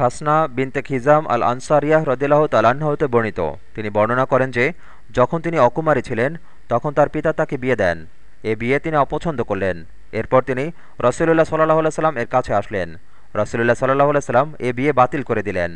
খাসনা বিনতে খিজাম আল আনসারিয়াহ রদিল্লাহ তালাহ হতে বর্ণিত। তিনি বর্ণনা করেন যে, যখন তিনি অকুমারী ছিলেন, তখন তার পিতা তাকে বিয়ে দেন। এ বিয়ে তিনি অপছন্দ করলেন। এরপর তিনি রসুল্লাহ সাল্লাহ সাল্লাম এর কাছে আসলেন। রসুল্লাহ সাল্লাহ সাল্লাম এ বিয়ে বাতিল করে দিলেন।